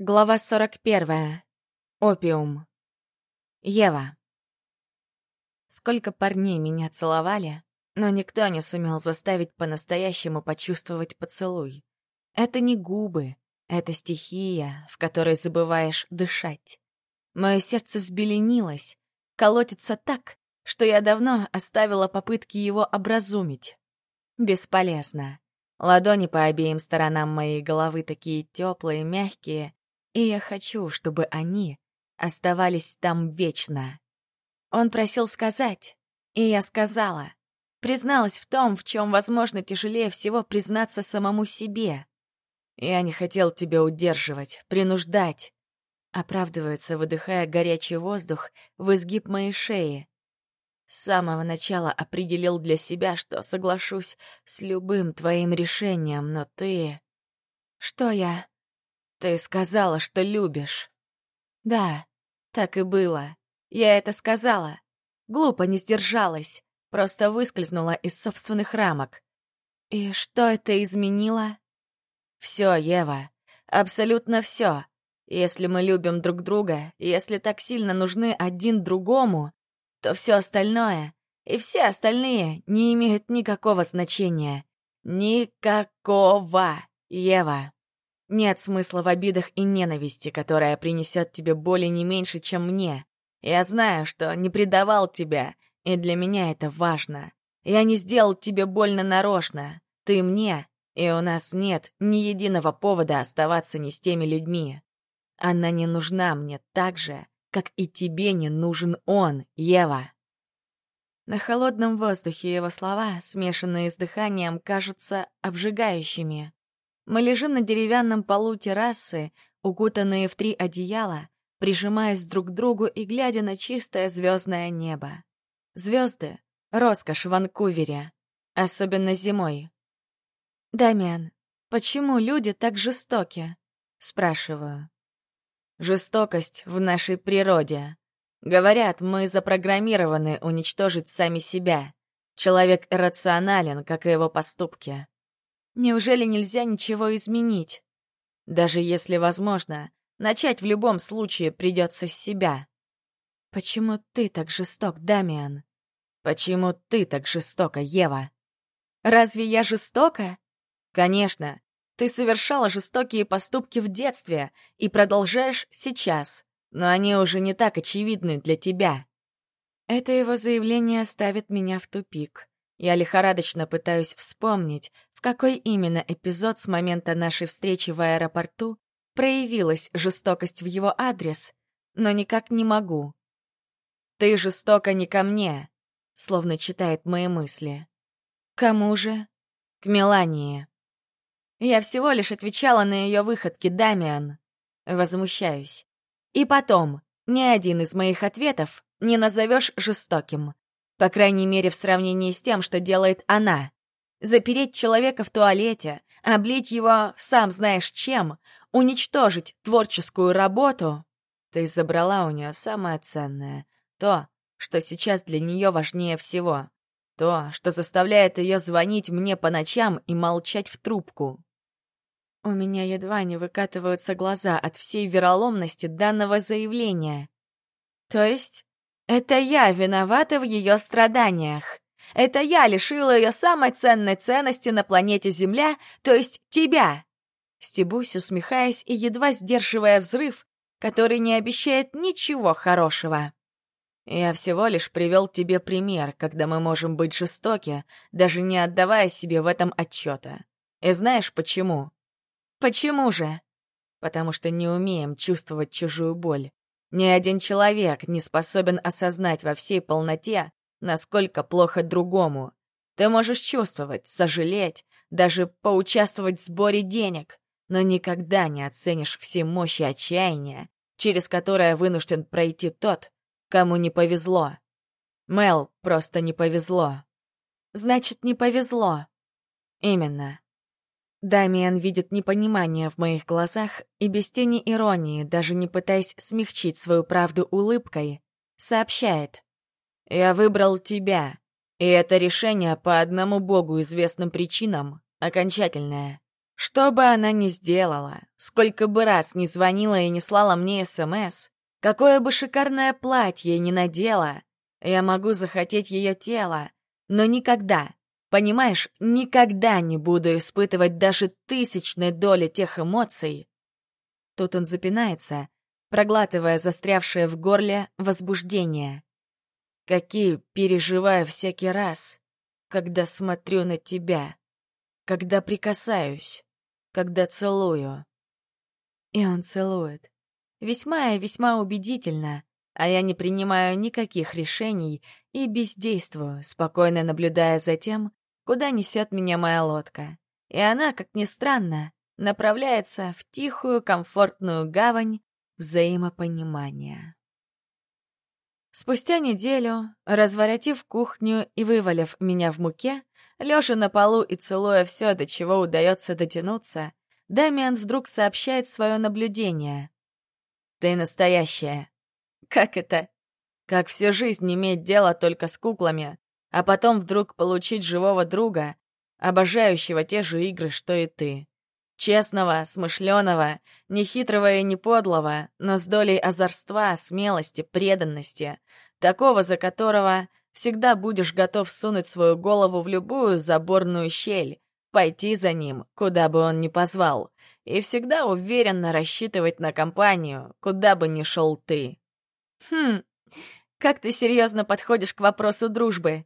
Глава 41. Опиум. Ева. Сколько парней меня целовали, но никто не сумел заставить по-настоящему почувствовать поцелуй. Это не губы, это стихия, в которой забываешь дышать. Мое сердце взбеленилось, колотится так, что я давно оставила попытки его образумить. Бесполезно. Ладони по обеим сторонам моей головы такие теплые, мягкие, и я хочу, чтобы они оставались там вечно. Он просил сказать, и я сказала. Призналась в том, в чем, возможно, тяжелее всего признаться самому себе. Я не хотел тебя удерживать, принуждать. Оправдывается, выдыхая горячий воздух в изгиб моей шеи. С самого начала определил для себя, что соглашусь с любым твоим решением, но ты... Что я? Ты сказала, что любишь. Да, так и было. Я это сказала. Глупо не сдержалась, просто выскользнула из собственных рамок. И что это изменило? Все, Ева, абсолютно все. Если мы любим друг друга, если так сильно нужны один другому, то все остальное и все остальные не имеют никакого значения. Никакого, Ева. Нет смысла в обидах и ненависти, которая принесет тебе боли не меньше, чем мне. Я знаю, что не предавал тебя, и для меня это важно. Я не сделал тебе больно нарочно. Ты мне, и у нас нет ни единого повода оставаться не с теми людьми. Она не нужна мне так же, как и тебе не нужен он, Ева. На холодном воздухе его слова, смешанные с дыханием, кажутся обжигающими. Мы лежим на деревянном полу террасы, укутанные в три одеяла, прижимаясь друг к другу и глядя на чистое звездное небо. Звезды — роскошь Ванкувере, особенно зимой. «Дамиан, почему люди так жестоки?» — спрашиваю. «Жестокость в нашей природе. Говорят, мы запрограммированы уничтожить сами себя. Человек иррационален, как и его поступки. Неужели нельзя ничего изменить? Даже если возможно, начать в любом случае придется с себя. Почему ты так жесток, Дамиан? Почему ты так жестока, Ева? Разве я жестока? Конечно, ты совершала жестокие поступки в детстве и продолжаешь сейчас, но они уже не так очевидны для тебя. Это его заявление ставит меня в тупик. Я лихорадочно пытаюсь вспомнить, какой именно эпизод с момента нашей встречи в аэропорту проявилась жестокость в его адрес, но никак не могу. «Ты жестока не ко мне», словно читает мои мысли. «Кому же?» «К Мелании». Я всего лишь отвечала на ее выходки, Дамиан. Возмущаюсь. И потом, ни один из моих ответов не назовешь жестоким. По крайней мере, в сравнении с тем, что делает она. Запереть человека в туалете, облить его сам знаешь чем, уничтожить творческую работу. Ты забрала у нее самое ценное. То, что сейчас для нее важнее всего. То, что заставляет ее звонить мне по ночам и молчать в трубку. У меня едва не выкатываются глаза от всей вероломности данного заявления. То есть, это я виновата в ее страданиях. Это я лишила ее самой ценной ценности на планете Земля, то есть тебя!» Стебусь, усмехаясь и едва сдерживая взрыв, который не обещает ничего хорошего. «Я всего лишь привел тебе пример, когда мы можем быть жестоки, даже не отдавая себе в этом отчета. И знаешь почему?» «Почему же?» «Потому что не умеем чувствовать чужую боль. Ни один человек не способен осознать во всей полноте, насколько плохо другому. Ты можешь чувствовать, сожалеть, даже поучаствовать в сборе денег, но никогда не оценишь все мощи отчаяния, через которое вынужден пройти тот, кому не повезло. Мел просто не повезло. Значит, не повезло. Именно. Дамиан видит непонимание в моих глазах и без тени иронии, даже не пытаясь смягчить свою правду улыбкой, сообщает. Я выбрал тебя, и это решение по одному богу известным причинам окончательное. Что бы она ни сделала, сколько бы раз ни звонила и не слала мне СМС, какое бы шикарное платье ни надела, я могу захотеть ее тело, но никогда, понимаешь, никогда не буду испытывать даже тысячной доли тех эмоций. Тут он запинается, проглатывая застрявшее в горле возбуждение. Какие переживаю всякий раз, когда смотрю на тебя, когда прикасаюсь, когда целую. И он целует. Весьма и весьма убедительно, а я не принимаю никаких решений и бездействую, спокойно наблюдая за тем, куда несет меня моя лодка. И она, как ни странно, направляется в тихую, комфортную гавань взаимопонимания. Спустя неделю, разворотив кухню и вывалив меня в муке, лежа на полу и целуя все, до чего удается дотянуться, Дамиан вдруг сообщает свое наблюдение. «Ты настоящая». «Как это?» «Как всю жизнь иметь дело только с куклами, а потом вдруг получить живого друга, обожающего те же игры, что и ты. Честного, смышленого, нехитрого и не подлого, но с долей озорства, смелости, преданности, такого, за которого всегда будешь готов сунуть свою голову в любую заборную щель, пойти за ним, куда бы он ни позвал, и всегда уверенно рассчитывать на компанию, куда бы ни шел ты. Хм, как ты серьезно подходишь к вопросу дружбы.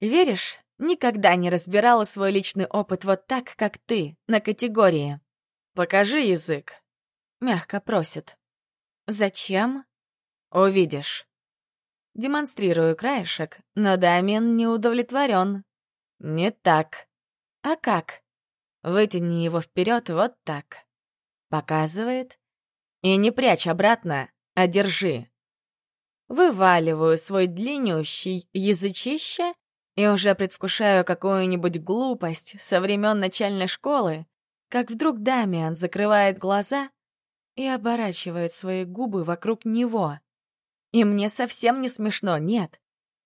Веришь, никогда не разбирала свой личный опыт вот так, как ты, на категории. «Покажи язык», — мягко просит. «Зачем?» «Увидишь». Демонстрирую краешек, но Дамин не удовлетворен. «Не так». «А как?» Вытяни его вперед вот так. Показывает. И не прячь обратно, а держи. Вываливаю свой длиннющий язычище и уже предвкушаю какую-нибудь глупость со времен начальной школы, как вдруг Дамиан закрывает глаза и оборачивает свои губы вокруг него. И мне совсем не смешно, нет.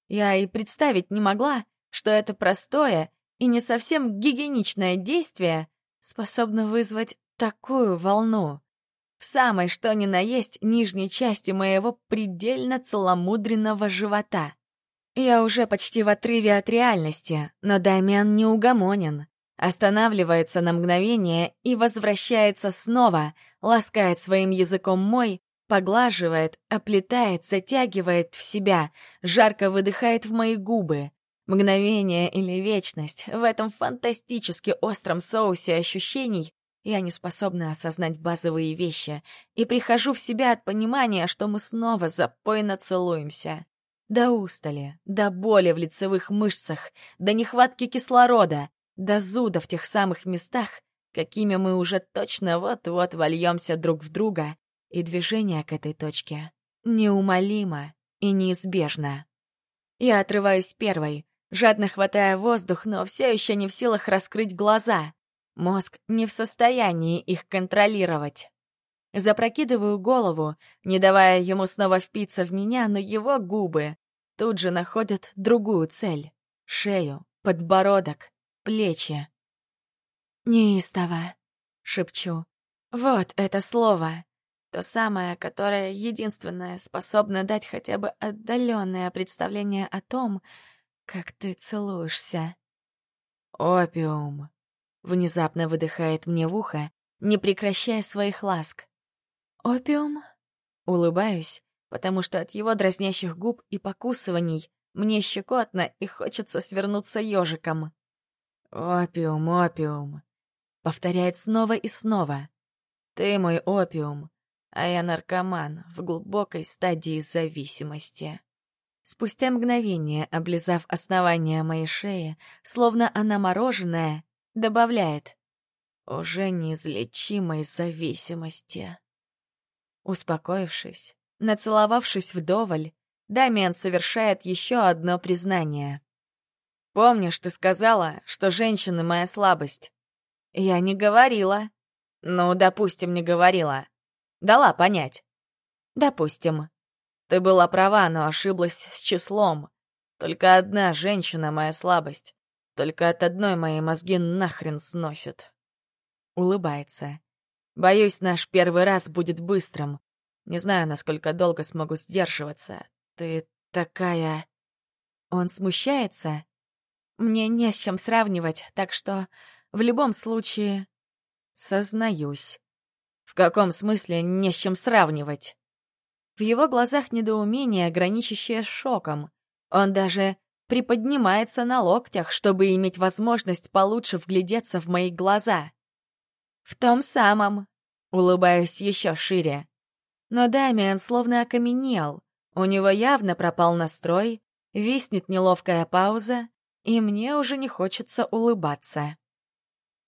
Я и представить не могла, что это простое и не совсем гигиеничное действие способно вызвать такую волну. В самой что ни на есть нижней части моего предельно целомудренного живота. Я уже почти в отрыве от реальности, но Дамиан неугомонен. Останавливается на мгновение и возвращается снова, ласкает своим языком мой, поглаживает, оплетает, затягивает в себя, жарко выдыхает в мои губы. Мгновение или вечность в этом фантастически остром соусе ощущений я не способна осознать базовые вещи и прихожу в себя от понимания, что мы снова запойно целуемся. До устали, до боли в лицевых мышцах, до нехватки кислорода, до зуда в тех самых местах, какими мы уже точно вот-вот вольемся друг в друга, и движение к этой точке неумолимо и неизбежно. Я отрываюсь первой, жадно хватая воздух, но все еще не в силах раскрыть глаза. Мозг не в состоянии их контролировать. Запрокидываю голову, не давая ему снова впиться в меня, но его губы тут же находят другую цель — шею, подбородок, плечи. «Неистово», — шепчу. «Вот это слово. То самое, которое единственное способно дать хотя бы отдаленное представление о том, как ты целуешься. «Опиум», — внезапно выдыхает мне в ухо, не прекращая своих ласк. «Опиум?» Улыбаюсь, потому что от его дразнящих губ и покусываний мне щекотно и хочется свернуться ежиком. «Опиум, опиум», — повторяет снова и снова. «Ты мой опиум, а я наркоман в глубокой стадии зависимости». Спустя мгновение, облизав основание моей шеи, словно она мороженое, добавляет «уже неизлечимой зависимости». Успокоившись, нацеловавшись вдоволь, Дамиан совершает еще одно признание. «Помнишь, ты сказала, что женщины — моя слабость?» «Я не говорила». «Ну, допустим, не говорила. Дала понять». «Допустим». Ты была права, но ошиблась с числом. Только одна женщина — моя слабость. Только от одной мои мозги нахрен сносит. улыбается. Боюсь, наш первый раз будет быстрым. Не знаю, насколько долго смогу сдерживаться. Ты такая... Он смущается. Мне не с чем сравнивать, так что в любом случае... Сознаюсь. В каком смысле не с чем сравнивать? В его глазах недоумение, граничащее шоком. Он даже приподнимается на локтях, чтобы иметь возможность получше вглядеться в мои глаза. В том самом. Улыбаюсь еще шире. Но Дамиан словно окаменел. У него явно пропал настрой, виснет неловкая пауза, и мне уже не хочется улыбаться.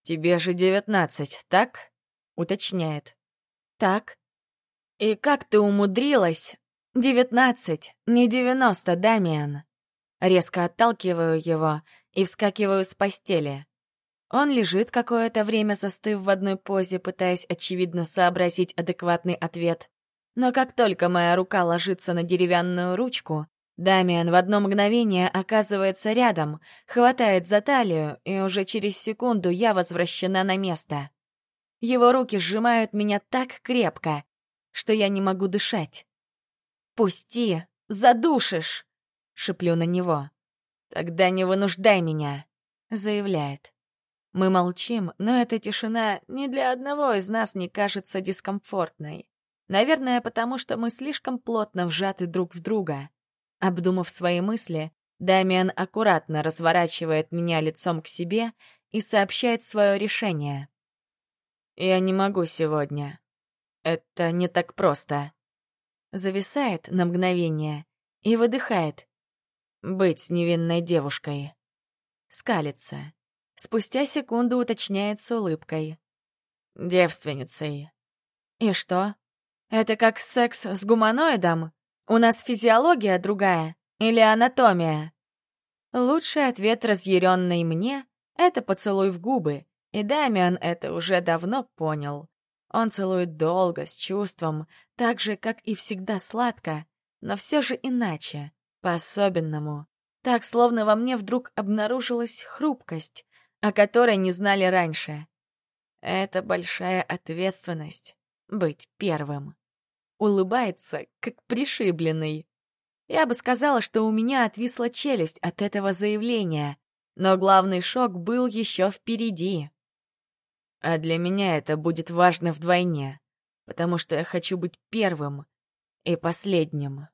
«Тебе же девятнадцать, так?» — уточняет. «Так». «И как ты умудрилась?» «Девятнадцать, не девяносто, Дамиан». Резко отталкиваю его и вскакиваю с постели. Он лежит какое-то время, застыв в одной позе, пытаясь, очевидно, сообразить адекватный ответ. Но как только моя рука ложится на деревянную ручку, Дамиан в одно мгновение оказывается рядом, хватает за талию, и уже через секунду я возвращена на место. Его руки сжимают меня так крепко, что я не могу дышать. «Пусти! Задушишь!» — шеплю на него. «Тогда не вынуждай меня!» — заявляет. Мы молчим, но эта тишина ни для одного из нас не кажется дискомфортной. Наверное, потому что мы слишком плотно вжаты друг в друга. Обдумав свои мысли, Дамиан аккуратно разворачивает меня лицом к себе и сообщает свое решение. «Я не могу сегодня. Это не так просто». Зависает на мгновение и выдыхает. «Быть невинной девушкой». Скалится. Спустя секунду уточняет с улыбкой. «Девственницей». «И что? Это как секс с гуманоидом? У нас физиология другая или анатомия?» Лучший ответ разъяренный мне — это поцелуй в губы, и Дамиан это уже давно понял. Он целует долго, с чувством, так же, как и всегда сладко, но все же иначе, по-особенному. Так, словно во мне вдруг обнаружилась хрупкость, о которой не знали раньше. Это большая ответственность — быть первым. Улыбается, как пришибленный. Я бы сказала, что у меня отвисла челюсть от этого заявления, но главный шок был еще впереди. А для меня это будет важно вдвойне, потому что я хочу быть первым и последним.